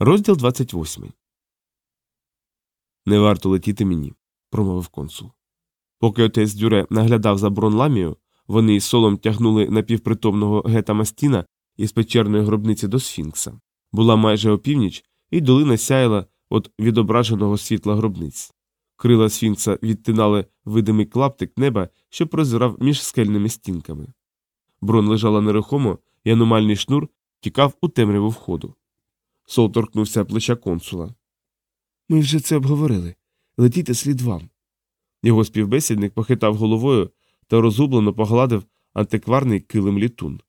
Розділ 28. Не варто летіти мені, промовив консул. Поки отець Дюре наглядав за бронламію, вони із солом тягнули напівпритомного гета Мастіна із печерної гробниці до Сфінкса. Була майже опівніч, і долина сяяла від відображеного світла гробниць. Крила Сфінкса відтинали видимий клаптик неба, що прозирав між скельними стінками. Брон лежала нерухомо, і аномальний шнур тікав у темряву входу. Сол торкнувся плеча консула. Ми вже це обговорили. Летіти слід вам. Його співбесідник похитав головою та розгублено погладив антикварний килим літун.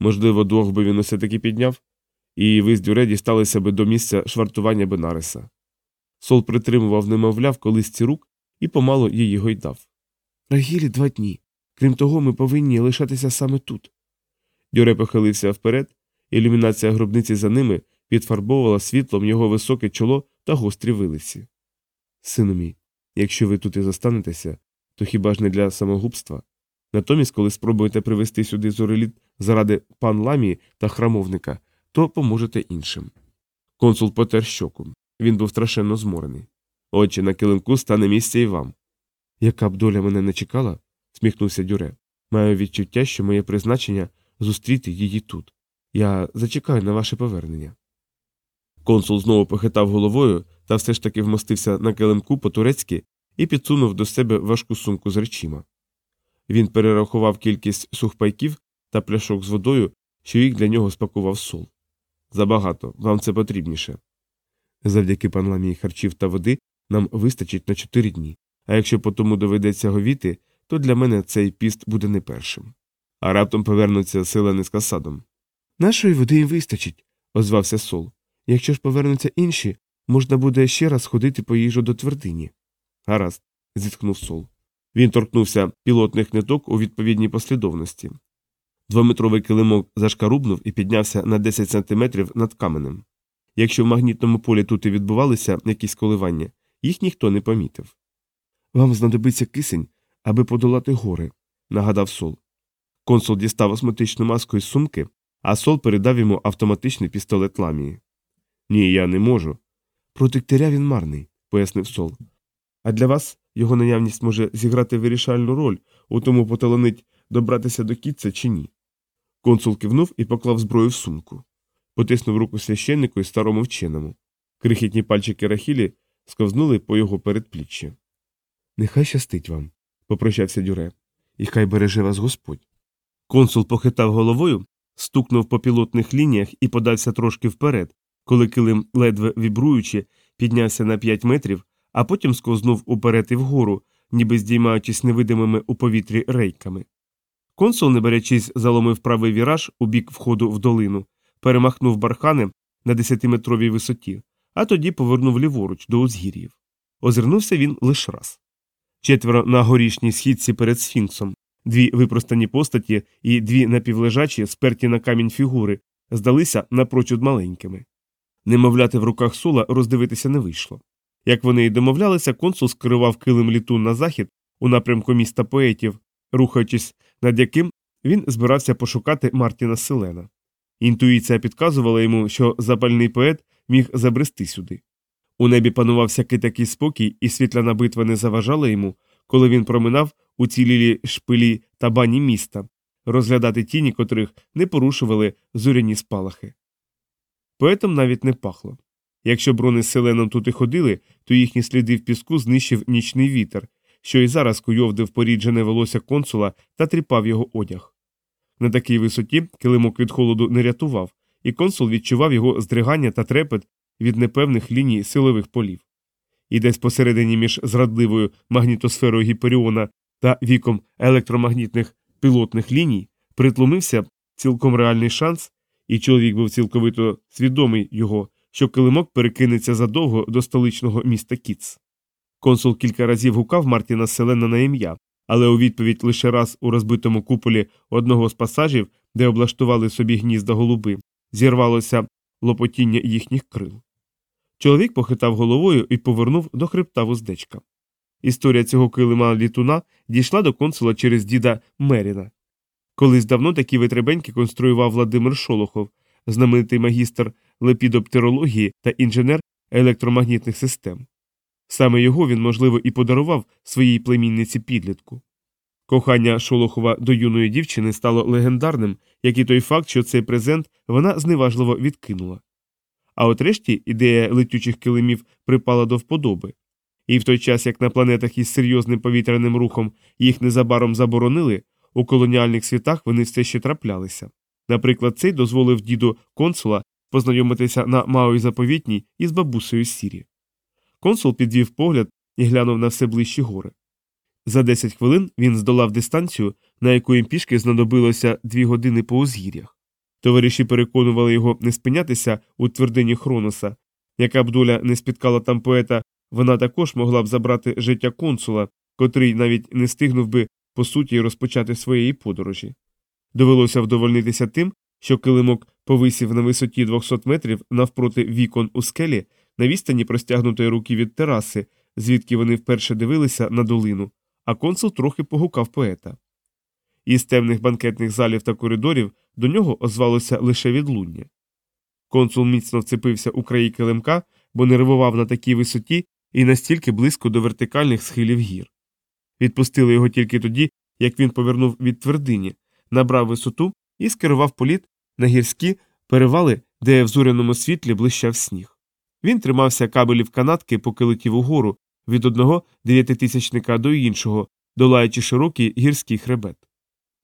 Можливо, двох би він усе таки підняв, і ви з дюре дісталися би до місця швартування Бенареса. Сол притримував немовля в колисці рук і помало її гойдав. Рагілі два дні. Крім того, ми повинні лишатися саме тут. Дюре похилився вперед, ілюмінація гробниці за ними підфарбовувала світлом його високе чоло та гострі вилиці. Сину мій, якщо ви тут і зостанетеся, то хіба ж не для самогубства? Натомість, коли спробуєте привезти сюди зореліт заради пан ламії та храмовника, то поможете іншим. Консул потер щоку. Він був страшенно зморений. Отче, на килимку стане місце і вам. Яка б доля мене не чекала, сміхнувся Дюре. Маю відчуття, що моє призначення зустріти її тут. Я зачекаю на ваше повернення. Консул знову похитав головою та все ж таки вмостився на килимку по турецьки і підсунув до себе важку сумку з речима. Він перерахував кількість сухпайків та пляшок з водою, що їх для нього спакував сол. Забагато, вам це потрібніше. Завдяки панламії харчів та води нам вистачить на чотири дні, а якщо по тому доведеться говіти, то для мене цей піст буде не першим. А раптом повернуться селени з касадом. Нашої води їм вистачить, озвався сол. Якщо ж повернуться інші, можна буде ще раз ходити по їжу до твердині. Гаразд, зіткнув сол. Він торкнувся пілотних ниток у відповідній послідовності. Двометровий килимок зашкарубнув і піднявся на 10 сантиметрів над каменем. Якщо в магнітному полі тут і відбувалися якісь коливання, їх ніхто не помітив. Вам знадобиться кисень, аби подолати гори, нагадав сол. Консул дістав осмотичну маску із сумки, а сол передав йому автоматичний пістолет ламії. Ні, я не можу. Проти ктиря він марний, пояснив сол. А для вас його наявність може зіграти вирішальну роль, у тому поталанить добратися до кітця чи ні. Консул кивнув і поклав зброю в сумку. Потиснув руку священнику і старому вченому. Крихітні пальчики рахілі сковзнули по його передпліччя. Нехай щастить вам, попрощався Дюре, і хай береже вас Господь. Консул похитав головою, стукнув по пілотних лініях і подався трошки вперед, коли килим, ледве вібруючи, піднявся на п'ять метрів, а потім сковзнув уперед і вгору, ніби здіймаючись невидимими у повітрі рейками. Консул, не берячись, заломив правий віраж у бік входу в долину, перемахнув бархани на десятиметровій висоті, а тоді повернув ліворуч до узгір'їв. Озирнувся він лише раз. Четверо на горішній східці перед сфінксом, дві випростані постаті і дві напівлежачі, сперті на камінь фігури, здалися напрочуд маленькими. Немовляти в руках сула роздивитися не вийшло. Як вони й домовлялися, консул скерував килим літун на захід у напрямку міста поетів, рухаючись, над яким він збирався пошукати Мартіна Селена. Інтуїція підказувала йому, що запальний поет міг забрести сюди. У небі панував всякий такий спокій, і світляна битва не заважала йому, коли він проминав уцілілі шпилі та бані міста, розглядати тіні, котрих не порушували зоряні спалахи. Поетом навіть не пахло. Якщо брони з селеном тут і ходили, то їхні сліди в піску знищив нічний вітер, що й зараз куйовдив поріджене волосся консула та тріпав його одяг. На такій висоті килимок від холоду не рятував, і консул відчував його здригання та трепет від непевних ліній силових полів. І десь посередині між зрадливою магнітосферою Гіперіона та віком електромагнітних пілотних ліній притлумився цілком реальний шанс, і чоловік був цілковито свідомий його, що килимок перекинеться задовго до столичного міста Кіц. Консул кілька разів гукав Мартіна Селена на ім'я, але у відповідь лише раз у розбитому куполі одного з пасажів, де облаштували собі гнізда голуби, зірвалося лопотіння їхніх крил. Чоловік похитав головою і повернув до хребта вуздечка. Історія цього килима літуна дійшла до консула через діда Меріна. Колись давно такі витребеньки конструював Владимир Шолохов, знаменитий магістр лепідоптерології та інженер електромагнітних систем. Саме його він, можливо, і подарував своїй племінниці підлітку. Кохання Шолохова до юної дівчини стало легендарним, як і той факт, що цей презент вона зневажливо відкинула. А от решті ідея летючих килимів припала до вподоби. І в той час, як на планетах із серйозним повітряним рухом їх незабаром заборонили, у колоніальних світах вони все ще траплялися. Наприклад, цей дозволив діду консула познайомитися на Маої заповітній із бабусею Сірі. Консул підвів погляд і глянув на все ближчі гори. За 10 хвилин він здолав дистанцію, на яку їм пішки знадобилося дві години по узгір'ях. Товариші переконували його не спинятися у твердині Хроноса, яка б доля не спіткала там поета, вона також могла б забрати життя консула, котрий навіть не стигнув би по суті розпочати своєї подорожі. Довелося вдовольнитися тим, що килимок повисів на висоті 200 метрів навпроти вікон у скелі на відстані простягнутої руки від тераси, звідки вони вперше дивилися на долину, а консул трохи погукав поета. Із темних банкетних залів та коридорів до нього озвалося лише відлуння. Консул міцно вцепився у краї килимка, бо нервував на такій висоті і настільки близько до вертикальних схилів гір. Відпустили його тільки тоді, як він повернув від твердині, набрав висоту і скерував політ на гірські перевали, де в зоряному світлі блищав сніг. Він тримався кабелів канатки, поки летів угору від одного дев'ятитисячника до іншого, долаючи широкий гірський хребет.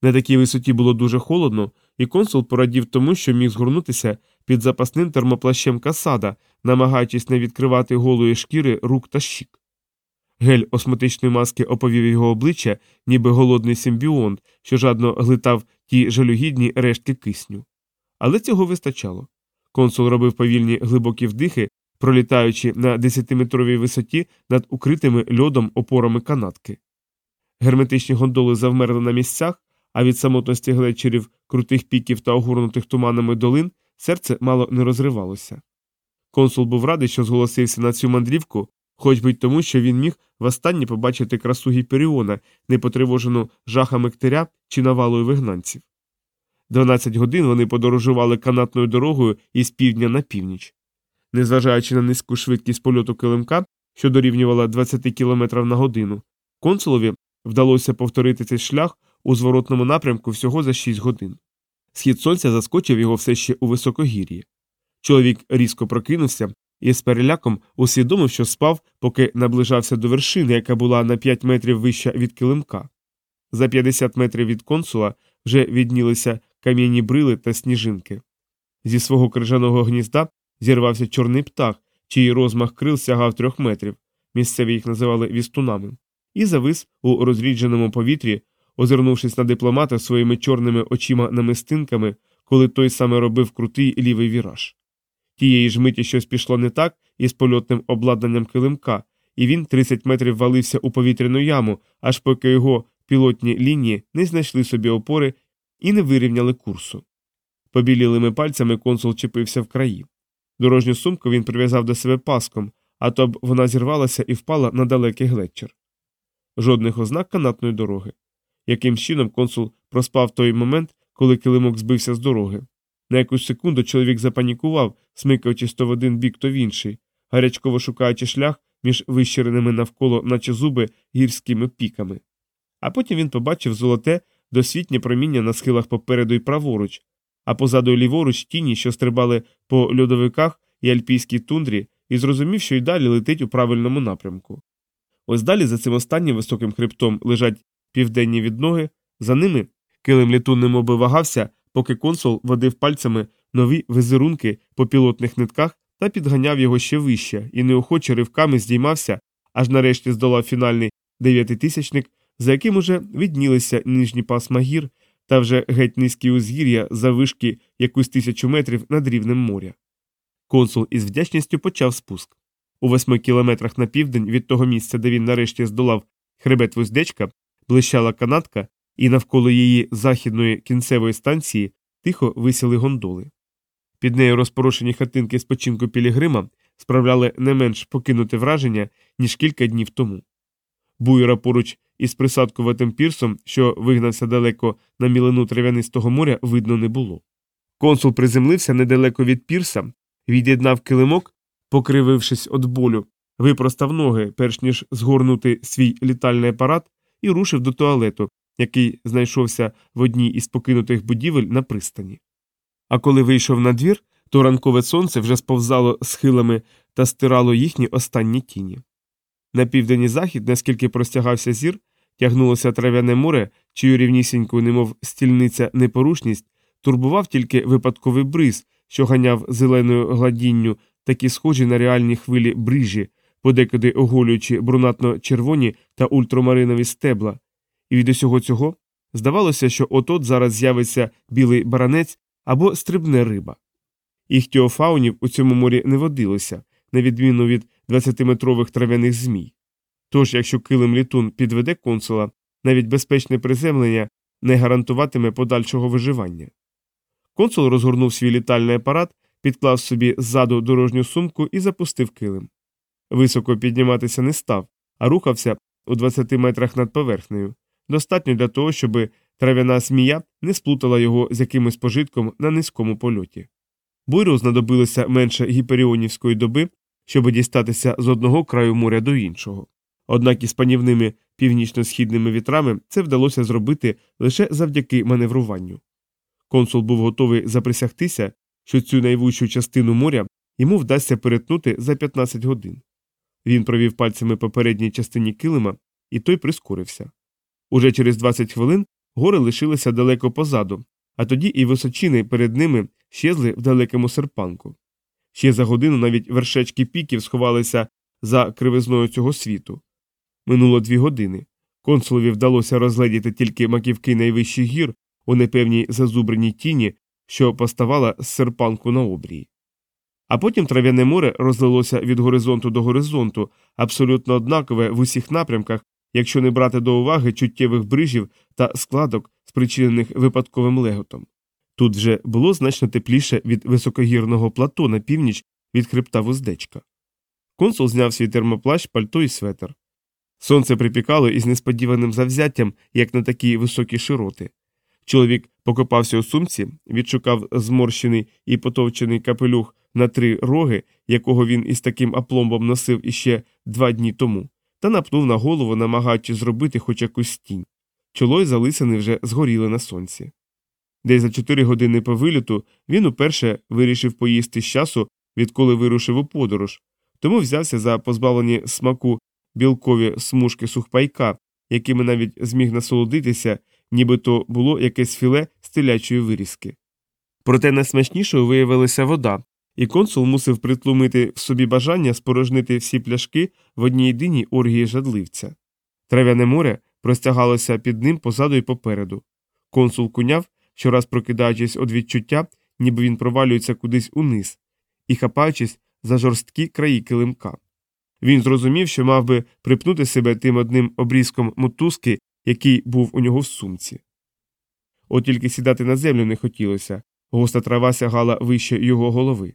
На такій висоті було дуже холодно, і консул порадів тому, що міг згорнутися під запасним термоплащем касада, намагаючись не відкривати голої шкіри рук та щік. Гель осмотичної маски оповів його обличчя, ніби голодний симбіонт, що жадно глитав ті жалюгідні рештки кисню. Але цього вистачало. Консул робив повільні глибокі вдихи, пролітаючи на десятиметровій висоті над укритими льодом опорами канатки. Герметичні гондоли завмерли на місцях, а від самотності глечерів, крутих піків та огорнутих туманами долин серце мало не розривалося. Консул був радий, що зголосився на цю мандрівку, хоч би й тому, що він міг востаннє побачити красу Гіперіона, не потривожену жахами ктиря чи навалою вигнанців. Дванадцять годин вони подорожували канатною дорогою із півдня на північ. Незважаючи на низьку швидкість польоту килимка, що дорівнювала 20 км на годину, консулові вдалося повторити цей шлях у зворотному напрямку всього за 6 годин. Схід сонця заскочив його все ще у високогір'ї. Чоловік різко прокинувся і з переляком усвідомив, що спав, поки наближався до вершини, яка була на 5 метрів вища від килимка. За 50 метрів від консула вже віднілися кам'яні брили та сніжинки. Зі свого крижаного гнізда зірвався чорний птах, чиї розмах крил сягав трьох метрів, місцеві їх називали вістунами, і завис у розрідженому повітрі, озирнувшись на дипломата своїми чорними очима намистинками, коли той саме робив крутий лівий віраж. Тієї ж миті щось пішло не так із польотним обладнанням килимка, і він 30 метрів валився у повітряну яму, аж поки його пілотні лінії не знайшли собі опори і не вирівняли курсу. Побілілими пальцями консул чепився в краї. Дорожню сумку він прив'язав до себе паском, а то б вона зірвалася і впала на далекий глетчер. Жодних ознак канатної дороги. Яким чином консул проспав той момент, коли килимок збився з дороги. На якусь секунду чоловік запанікував, смикаючись то в один бік, то в інший, гарячково шукаючи шлях між вищереними навколо, наче зуби, гірськими піками. А потім він побачив золоте, досвітнє проміння на схилах попереду й праворуч, а позаду й ліворуч тіні, що стрибали по льодовиках і альпійській тундрі, і зрозумів, що й далі летить у правильному напрямку. Ось далі за цим останнім високим хребтом лежать південні відноги, за ними килим літун немоби поки консул водив пальцями нові визерунки по пілотних нитках та підганяв його ще вище і неохоче ривками здіймався, аж нарешті здолав фінальний дев'ятитисячник, за яким уже віднілися нижні пасма гір та вже геть низькі узгір'я за вишки якусь тисячу метрів над рівнем моря. Консул із вдячністю почав спуск. У восьми кілометрах на південь від того місця, де він нарешті здолав хребет вуздечка, блищала канатка, і навколо її західної кінцевої станції тихо висіли гондоли. Під нею розпорошені хатинки спочинку Пілігрима справляли не менш покинуте враження, ніж кілька днів тому. Буйра поруч із присадкуватим пірсом, що вигнався далеко на мілину трав'янистого моря, видно не було. Консул приземлився недалеко від пірса, від'єднав килимок, покривившись від болю, випростав ноги, перш ніж згорнути свій літальний апарат, і рушив до туалету, який знайшовся в одній із покинутих будівель на пристані. А коли вийшов на двір, то ранкове сонце вже сповзало схилами та стирало їхні останні тіні. На південний захід, наскільки простягався зір, тягнулося трав'яне море, чию рівнісіньку, немов стільниця непорушність, турбував тільки випадковий бриз, що ганяв зеленою гладінню такі схожі на реальні хвилі брижі, подекуди оголюючи брунатно-червоні та ультрамаринові стебла, і від усього цього здавалося, що от-от зараз з'явиться білий баранець або стрибне риба. Іхтіофаунів у цьому морі не водилося, на відміну від 20-метрових трав'яних змій. Тож, якщо килим літун підведе консула, навіть безпечне приземлення не гарантуватиме подальшого виживання. Консул розгорнув свій літальний апарат, підклав собі ззаду дорожню сумку і запустив килим. Високо підніматися не став, а рухався у 20 метрах над поверхнею, достатньо для того, щоб трав'яна змія не сплутала його з якимось пожитком на низькому польоті. Буйру знадобилося менше гіперіонівської доби, щоб дістатися з одного краю моря до іншого. Однак із панівними північно-східними вітрами це вдалося зробити лише завдяки маневруванню. Консул був готовий заприсягтися, що цю найвущу частину моря йому вдасться перетнути за 15 годин. Він провів пальцями по передній частині килима, і той прискорився. Уже через 20 хвилин гори лишилися далеко позаду, а тоді і височини перед ними щезли в далекому серпанку. Ще за годину навіть вершечки піків сховалися за кривизною цього світу. Минуло дві години. Консулові вдалося розгледіти тільки маківки найвищих гір у непевній зазубреній тіні, що поставала з серпанку на обрії. А потім трав'яне море розлилося від горизонту до горизонту, абсолютно однакове в усіх напрямках, якщо не брати до уваги чуттєвих брижів та складок, спричинених випадковим леготом. Тут вже було значно тепліше від високогірного плато на північ від хребта вуздечка. Консул зняв свій термоплащ, пальто і светр. Сонце припікало із несподіваним завзяттям, як на такі високі широти. Чоловік покопався у сумці, відшукав зморщений і потовчений капелюх на три роги, якого він із таким апломбом носив іще два дні тому, та напнув на голову, намагаючись зробити хоч якусь тінь. Чоло й залисини вже згоріли на сонці. Десь за чотири години по виліту він уперше вирішив поїсти з часу, відколи вирушив у подорож, тому взявся за позбавлені смаку білкові смужки сухпайка, якими навіть зміг насолодитися, ніби то було якесь філе з телячої вирізки. Проте найсмачнішою виявилася вода, і консул мусив притлумити в собі бажання спорожнити всі пляшки в одній єдиній оргії жадливця. Трав'яне море простягалося під ним позаду і попереду. Консул куняв, щораз прокидаючись від відчуття, ніби він провалюється кудись униз, і хапаючись за жорсткі краї килимка. Він зрозумів, що мав би припнути себе тим одним обрізком мотузки, який був у нього в сумці. От тільки сідати на землю не хотілося, густа трава сягала вище його голови.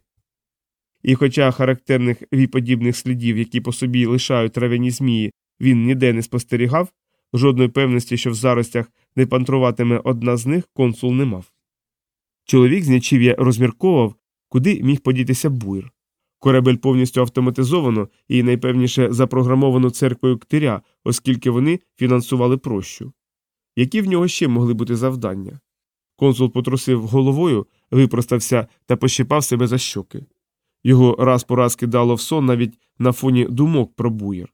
І хоча характерних віподібних слідів, які по собі лишають трав'яні змії, він ніде не спостерігав, жодної певності, що в заростях не пантруватиме одна з них, консул не мав. Чоловік з нічів'я розмірковував, куди міг подітися буйр. Корабель повністю автоматизовано і найпевніше запрограмовано церквою ктиря, оскільки вони фінансували прощу. Які в нього ще могли бути завдання? Консул потрусив головою, випростався та пощипав себе за щоки. Його раз по раз кидало в сон навіть на фоні думок про буєр.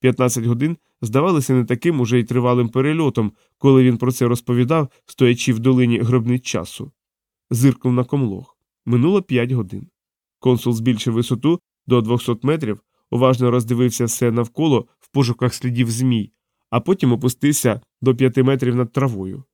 15 годин здавалися не таким уже й тривалим перельотом, коли він про це розповідав, стоячи в долині гробниць часу. Зиркнув на комлог. Минуло 5 годин. Консул збільшив висоту до 200 метрів, уважно роздивився все навколо в пошуках слідів змій, а потім опустився до 5 метрів над травою.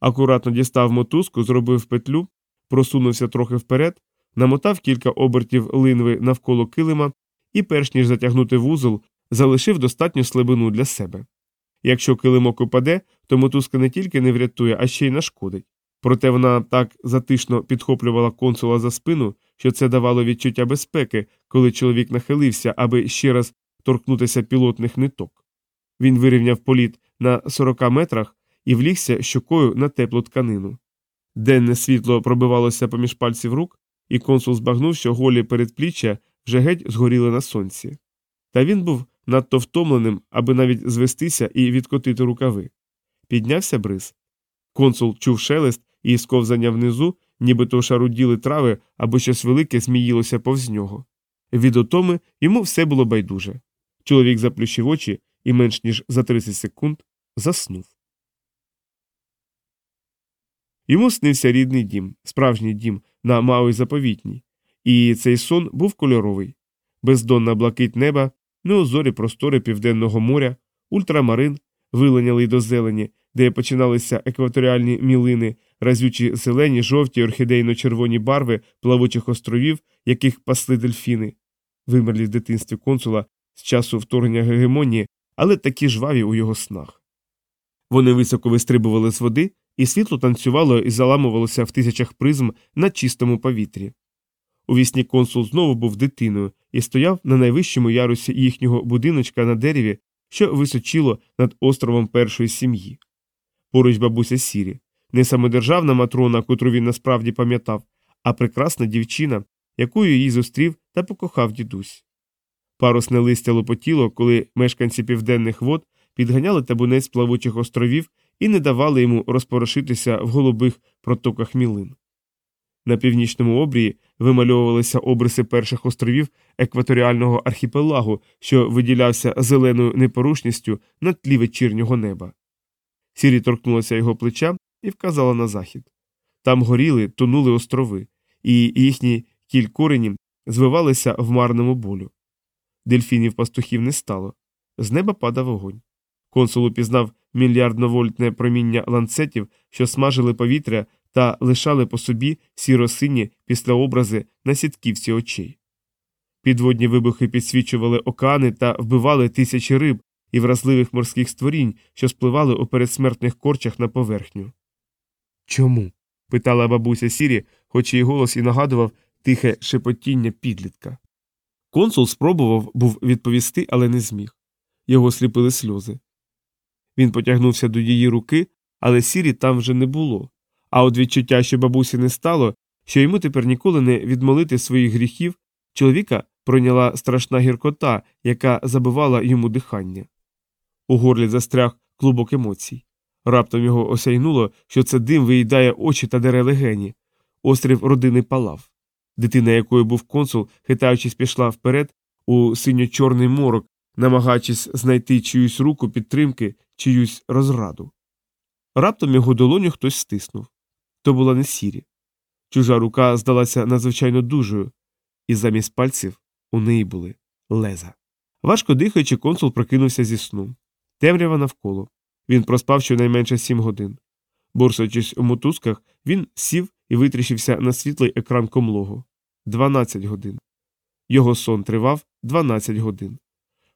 Акуратно дістав мотузку, зробив петлю, просунувся трохи вперед, намотав кілька обертів линви навколо килима і, перш ніж затягнути вузол, залишив достатню слабину для себе. Якщо килимок упаде, то мотузка не тільки не врятує, а ще й нашкодить. Проте вона так затишно підхоплювала консула за спину, що це давало відчуття безпеки, коли чоловік нахилився, аби ще раз торкнутися пілотних ниток. Він вирівняв політ на 40 метрах і влігся щокою на теплу тканину. Денне світло пробивалося поміж пальців рук, і консул збагнув, що голі передпліччя вже геть згоріли на сонці. Та він був надто втомленим, аби навіть звестися і відкотити рукави. Піднявся бриз. Консул чув шелест і сковзання внизу, нібито шаруділи трави або щось велике зміїлося повз нього. Від отоми йому все було байдуже. Чоловік заплющив очі і менш ніж за 30 секунд заснув. Йому снився рідний дім, справжній дім на Мауї заповітній, і цей сон був кольоровий. Бездонна блакить неба, неозорі простори Південного моря, ультрамарин, виленялий до зелені, де починалися екваторіальні мілини, разючі зелені, жовті, орхідейно-червоні барви плавучих островів, яких пасли дельфіни, вимерлі в дитинстві консула з часу вторгнення гегемонії, але такі жваві у його снах. Вони високо вистрибували з води, і світло танцювало і заламувалося в тисячах призм на чистому повітрі. У вісні консул знову був дитиною і стояв на найвищому ярусі їхнього будиночка на дереві, що височило над островом першої сім'ї. Поруч бабуся Сірі, не самодержавна матрона, котру він насправді пам'ятав, а прекрасна дівчина, якою її зустрів та покохав дідусь. Парусне листя лопотіло, коли мешканці південних вод підганяли табунець плавучих островів і не давали йому розпорошитися в голубих протоках мілин. На північному обрії вимальовувалися обриси перших островів екваторіального архіпелагу, що виділявся зеленою непорушністю на тлі вечірнього неба. Сірі торкнулася його плеча і вказала на захід. Там горіли, тонули острови, і їхні кіль корені звивалися в марному болю. Дельфінів пастухів не стало. З неба падав вогонь. Консул упізнав мільярдновольтне проміння ланцетів, що смажили повітря та лишали по собі сіро-сині післяобрази на сітківці очей. Підводні вибухи підсвічували океани та вбивали тисячі риб і вразливих морських створінь, що спливали у передсмертних корчах на поверхню. Чому? питала бабуся Сірі, хоч її голос і нагадував тихе шепотіння підлітка. Консул спробував був відповісти, але не зміг. Його сліпили сльози. Він потягнувся до її руки, але сірі там вже не було. А от відчуття, що бабусі не стало, що йому тепер ніколи не відмолити своїх гріхів, чоловіка пройняла страшна гіркота, яка забивала йому дихання. У горлі застряг клубок емоцій. Раптом його осяйнуло, що це дим виїдає очі та дере легені. Острів родини палав. Дитина, якою був консул, хитаючись, пішла вперед у синьо-чорний морок, намагаючись знайти чиюсь руку підтримки, чиюсь розраду. Раптом його долоню хтось стиснув. То була не сірі. Чужа рука здалася надзвичайно дужою, і замість пальців у неї були леза. Важко дихаючи, консул прокинувся зі сну. Темрява навколо. Він проспав щонайменше сім годин. Борсуючись у мотузках, він сів і витріщився на світлий екран комлогу. Дванадцять годин. Його сон тривав дванадцять годин.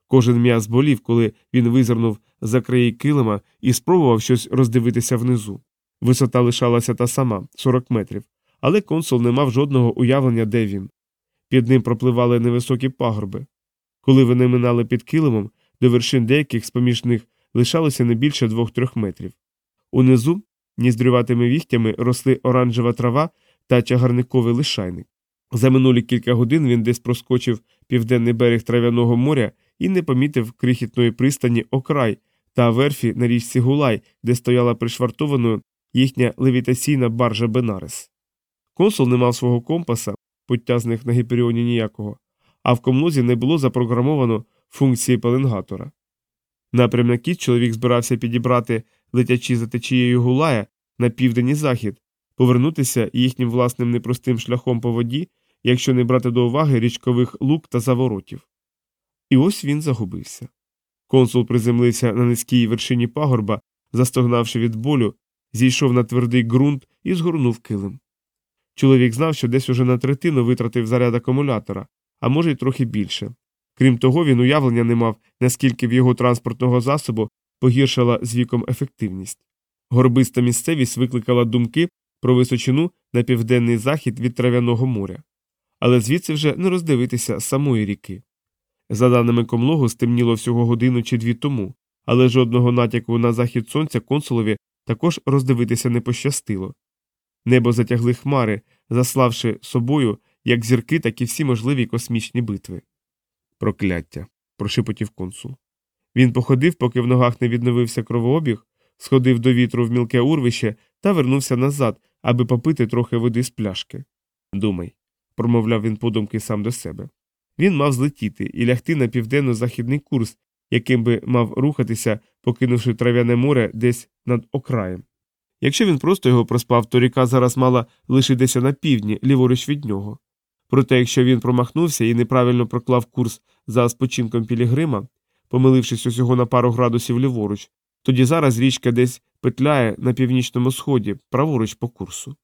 Кожен м'яз болів, коли він визирнув за краї килима і спробував щось роздивитися внизу. Висота лишалася та сама 40 метрів, але консул не мав жодного уявлення, де він. Під ним пропливали невисокі пагорби. Коли вони минали під килимом, до вершин деяких з поміж них лишалося не більше двох-трьох метрів. Унизу ніздрюватими віхтями росли оранжева трава та чагарниковий лишайник. За минулі кілька годин він десь проскочив південний берег трав'яного моря і не помітив крихітної пристані окрай та верфі на річці Гулай, де стояла пришвартованою їхня левітаційна баржа Бенарес. Консул не мав свого компаса, пуття на гіперіоні ніякого, а в комлозі не було запрограмовано функції пеленгатора. Напрям на кіт чоловік збирався підібрати, летячи за течією Гулая на південь і захід, повернутися їхнім власним непростим шляхом по воді, якщо не брати до уваги річкових лук та заворотів. І ось він загубився. Консул приземлився на низькій вершині пагорба, застогнавши від болю, зійшов на твердий ґрунт і згорнув килим. Чоловік знав, що десь уже на третину витратив заряд акумулятора, а може й трохи більше. Крім того, він уявлення не мав, наскільки в його транспортного засобу погіршила з віком ефективність. Горбиста місцевість викликала думки про височину на південний захід від трав'яного моря, але звідси вже не роздивитися самої ріки. За даними комлогу, стемніло всього годину чи дві тому, але жодного натяку на захід сонця консулові також роздивитися не пощастило. Небо затягли хмари, заславши собою як зірки, так і всі можливі космічні битви. Прокляття. прошепотів консул. Він походив, поки в ногах не відновився кровообіг, сходив до вітру в мілке урвище та вернувся назад, аби попити трохи води з пляшки. Думай, промовляв він подумки сам до себе. Він мав злетіти і лягти на південно-західний курс, яким би мав рухатися, покинувши трав'яне море десь над окраєм. Якщо він просто його проспав, то ріка зараз мала лишитися на півдні, ліворуч від нього. Проте, якщо він промахнувся і неправильно проклав курс за спочинком Пілігрима, помилившись усього на пару градусів ліворуч, тоді зараз річка десь петляє на північному сході, праворуч по курсу.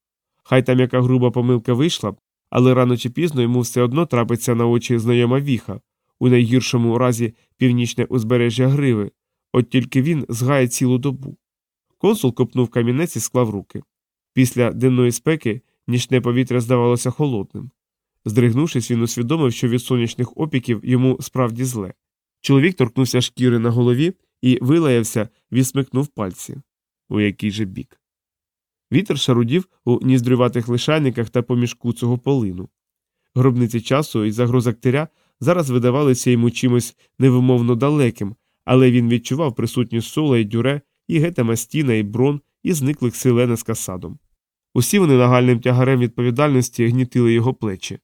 Хай там яка груба помилка вийшла, але рано чи пізно йому все одно трапиться на очі знайома віха, у найгіршому разі північне узбережжя гриви, от тільки він згає цілу добу. Консул копнув камінець і склав руки. Після денної спеки нічне повітря здавалося холодним. Здригнувшись, він усвідомив, що від сонячних опіків йому справді зле. Чоловік торкнувся шкіри на голові і вилаявся, відсмикнув пальці. У який же бік. Вітер шарудів у ніздрюватих лишайниках та поміж куцого полину. Гробниці часу і загроза ктиря зараз видавалися йому чимось невимовно далеким, але він відчував присутність сола і дюре, і гета Мастіна, і брон, і зниклих силена з касадом. Усі вони нагальним тягарем відповідальності гнітили його плечі.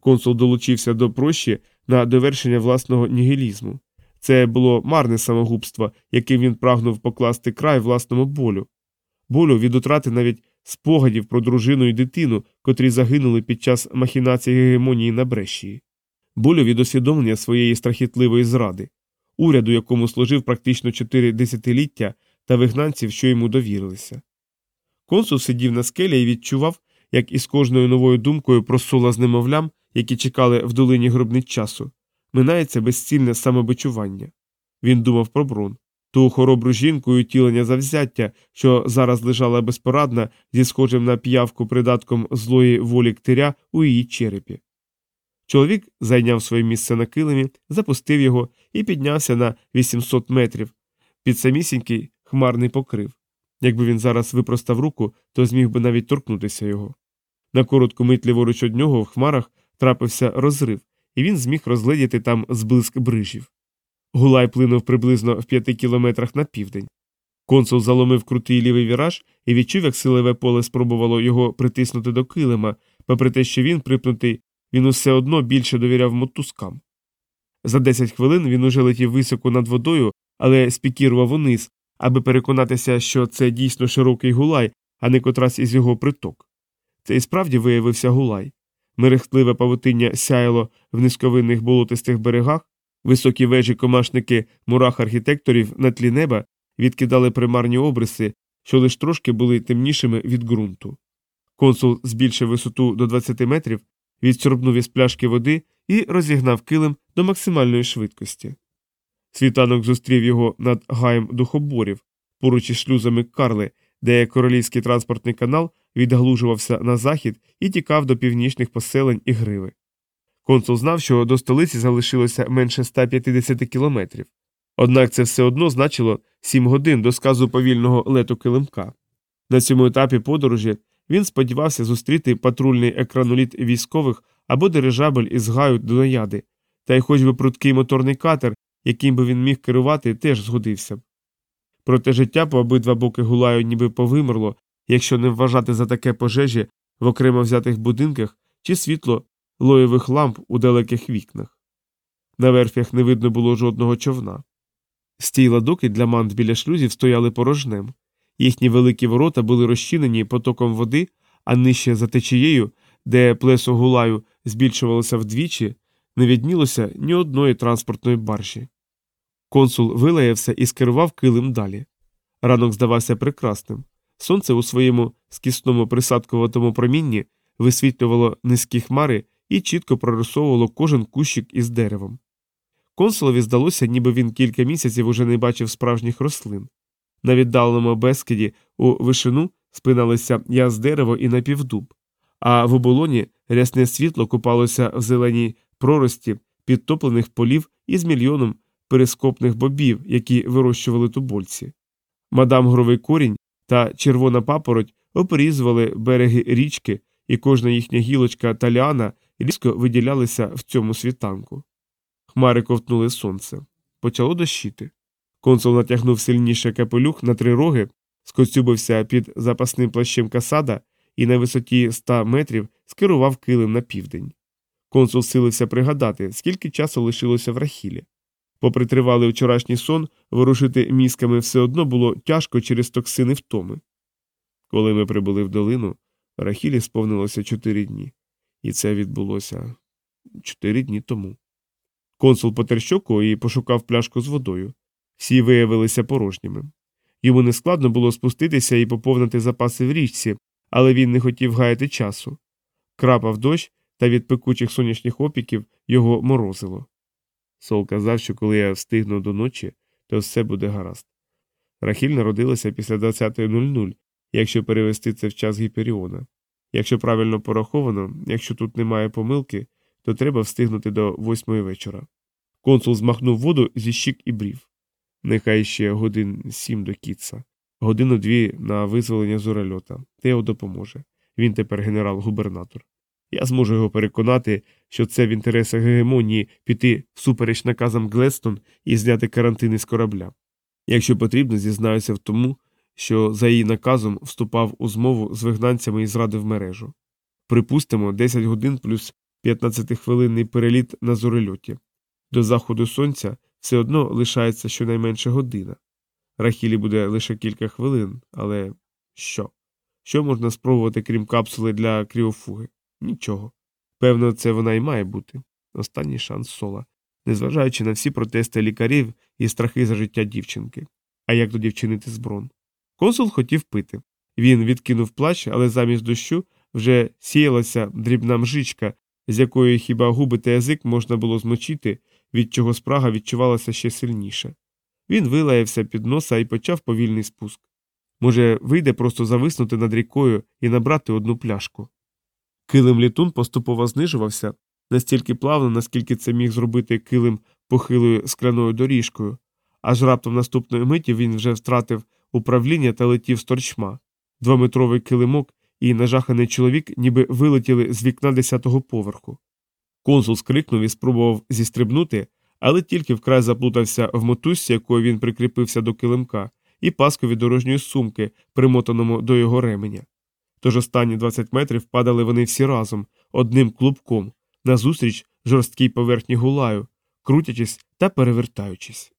Консул долучився до прощі на довершення власного нігілізму. Це було марне самогубство, яким він прагнув покласти край власному болю, болю від утрати навіть спогадів про дружину і дитину, котрі загинули під час махінації гегемонії на Брешії, болю від усвідомлення своєї страхітливої зради, уряду, якому служив практично чотири десятиліття та вигнанців, що йому довірилися. Консул сидів на скелі і відчував, як із кожною новою думкою про сола з немовлям, які чекали в долині гробниць часу, минається безцільне самобичування. Він думав про брон, ту хоробру жінку і тілення завзяття, що зараз лежала безпорадна зі схожим на п'явку придатком злої волі ктиря у її черепі. Чоловік зайняв своє місце на килимі, запустив його і піднявся на 800 метрів під самісінький хмарний покрив. Якби він зараз випростав руку, то зміг би навіть торкнутися його. На коротку мить ліворуч од нього в хмарах трапився розрив, і він зміг розгледіти там зблиск брижів. Гулай плинув приблизно в п'яти кілометрах на південь. Консул заломив крутий лівий віраж і відчув, як силове поле спробувало його притиснути до килима, попри те, що він, припнутий, він усе одно більше довіряв мотузкам. За 10 хвилин він уже летів високо над водою, але спікірував униз, аби переконатися, що це дійсно широкий гулай, а не котрась із його приток. Це і справді виявився гулай. Мерехтливе павутиння сяяло в низьковинних болотистих берегах, високі вежі комашники мурах архітекторів на тлі неба відкидали примарні обриси, що лиш трошки були темнішими від ґрунту. Консул збільшив висоту до 20 метрів, відсорбнув із пляшки води і розігнав килим до максимальної швидкості. Світанок зустрів його над гаєм духоборів, поруч із шлюзами Карли, де королівський транспортний канал відгалужувався на захід і тікав до північних поселень і гриви. Консул знав, що до столиці залишилося менше 150 кілометрів. Однак це все одно значило 7 годин до сказу повільного лету килимка. На цьому етапі подорожі він сподівався зустріти патрульний екраноліт військових або дирижабель із гаю до наяди, та й хоч би прудкий моторний катер, яким би він міг керувати, теж згодився. Проте життя по обидва боки гулаю ніби повимерло, якщо не вважати за таке пожежі в окремо взятих будинках чи світло лоєвих ламп у далеких вікнах. На верфях не видно було жодного човна. Стій ладоки для манд біля шлюзів стояли порожнем. Їхні великі ворота були розчинені потоком води, а нижче за течією, де плесо гулаю збільшувалося вдвічі, не віднілося ні одної транспортної баржі. Консул вилаявся і скерував килим далі. Ранок здавався прекрасним. Сонце у своєму скісному присадкуватому промінні висвітлювало низькі хмари і чітко прорисовувало кожен кущик із деревом. Консулові здалося, ніби він кілька місяців уже не бачив справжніх рослин. На віддаленому безкиді у вишину спиналися яз дерево і напівдуб, а в оболоні рясне світло купалося в зеленій прорості підтоплених полів із мільйоном перископних бобів, які вирощували тубольці. Мадам гровий корінь та червона папороть опорізували береги річки, і кожна їхня гілочка та ліана різко виділялися в цьому світанку. Хмари ковтнули сонце. Почало дощити. Консул натягнув сильніше капелюх на три роги, скоцюбився під запасним плащем касада і на висоті 100 метрів скерував килим на південь. Консул силився пригадати, скільки часу лишилося в рахілі. Попри тривалий вчорашній сон, ворушити мізками все одно було тяжко через токсини втоми. Коли ми прибули в долину, рахілі сповнилося чотири дні, і це відбулося чотири дні тому. Консул потерщоку і пошукав пляшку з водою. Всі виявилися порожніми. Йому нескладно було спуститися і поповнити запаси в річці, але він не хотів гаяти часу. Крапав дощ, та від пекучих сонячних опіків його морозило. Сол казав, що коли я встигну до ночі, то все буде гаразд. Рахіль народилася після 20.00, якщо перевести це в час Гіперіона. Якщо правильно пораховано, якщо тут немає помилки, то треба встигнути до восьмої вечора. Консул змахнув воду зі щік і брів. Нехай ще годин сім до кітса, годину дві на визволення зоральота. Тео допоможе. Він тепер генерал-губернатор. Я зможу його переконати, що це в інтересах гегемонії піти всупереч наказам Глестон і зняти карантин із корабля. Якщо потрібно, зізнаюся в тому, що за її наказом вступав у змову з вигнанцями і зрадив мережу. Припустимо, 10 годин плюс 15-хвилинний переліт на зорельоті. До заходу сонця все одно лишається щонайменше година. Рахілі буде лише кілька хвилин, але що? Що можна спробувати, крім капсули для кріофуги? Нічого. Певно, це вона і має бути. Останній шанс сола, незважаючи на всі протести лікарів і страхи за життя дівчинки. А як тоді вчинити зброн? Консул хотів пити. Він відкинув плащ, але замість дощу вже сіялася дрібна мжичка, з якої хіба губи та язик можна було змочити, від чого спрага відчувалася ще сильніше. Він вилаявся під носа і почав повільний спуск. Може, вийде просто зависнути над рікою і набрати одну пляшку. Килим літун поступово знижувався настільки плавно, наскільки це міг зробити килим похилою скляною доріжкою, аж раптом наступної миті він вже втратив управління та летів з торчма. Двометровий килимок і нажаханий чоловік ніби вилетіли з вікна десятого поверху. Консул скрикнув і спробував зістрибнути, але тільки вкрай заплутався в мотузці, якою він прикріпився до килимка, і паскові дорожньої сумки, примотаному до його ременя. Тож останні 20 метрів падали вони всі разом, одним клубком, назустріч жорсткій поверхні гулаю, крутячись та перевертаючись.